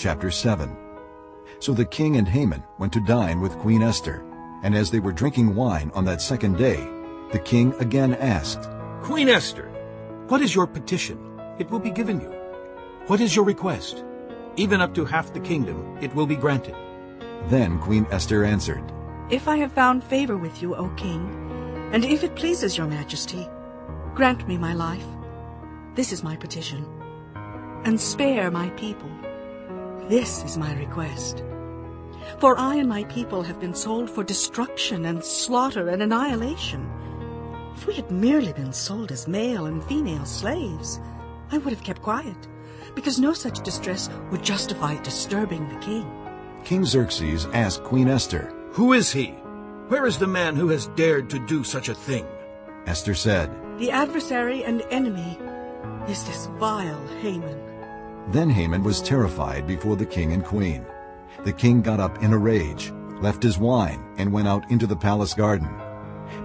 Chapter 7 So the king and Haman went to dine with Queen Esther, and as they were drinking wine on that second day, the king again asked, Queen Esther, what is your petition? It will be given you. What is your request? Even up to half the kingdom it will be granted. Then Queen Esther answered, If I have found favor with you, O king, and if it pleases your majesty, grant me my life. This is my petition. And spare my people. This is my request. For I and my people have been sold for destruction and slaughter and annihilation. If we had merely been sold as male and female slaves, I would have kept quiet, because no such distress would justify disturbing the king. King Xerxes asked Queen Esther. Who is he? Where is the man who has dared to do such a thing? Esther said, The adversary and enemy is this vile Haman. Then Haman was terrified before the king and queen. The king got up in a rage, left his wine, and went out into the palace garden.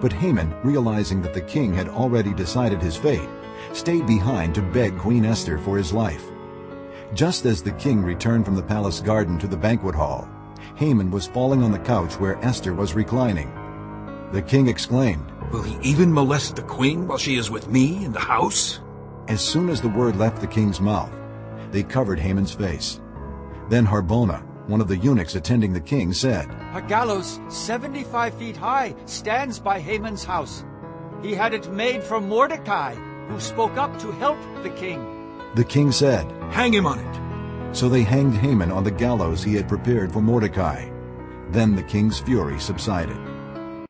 But Haman, realizing that the king had already decided his fate, stayed behind to beg Queen Esther for his life. Just as the king returned from the palace garden to the banquet hall, Haman was falling on the couch where Esther was reclining. The king exclaimed, Will he even molest the queen while she is with me in the house? As soon as the word left the king's mouth, they covered Haman's face. Then Harbona, one of the eunuchs attending the king, said, A gallows 75 feet high stands by Haman's house. He had it made for Mordecai, who spoke up to help the king. The king said, Hang him on it. So they hanged Haman on the gallows he had prepared for Mordecai. Then the king's fury subsided.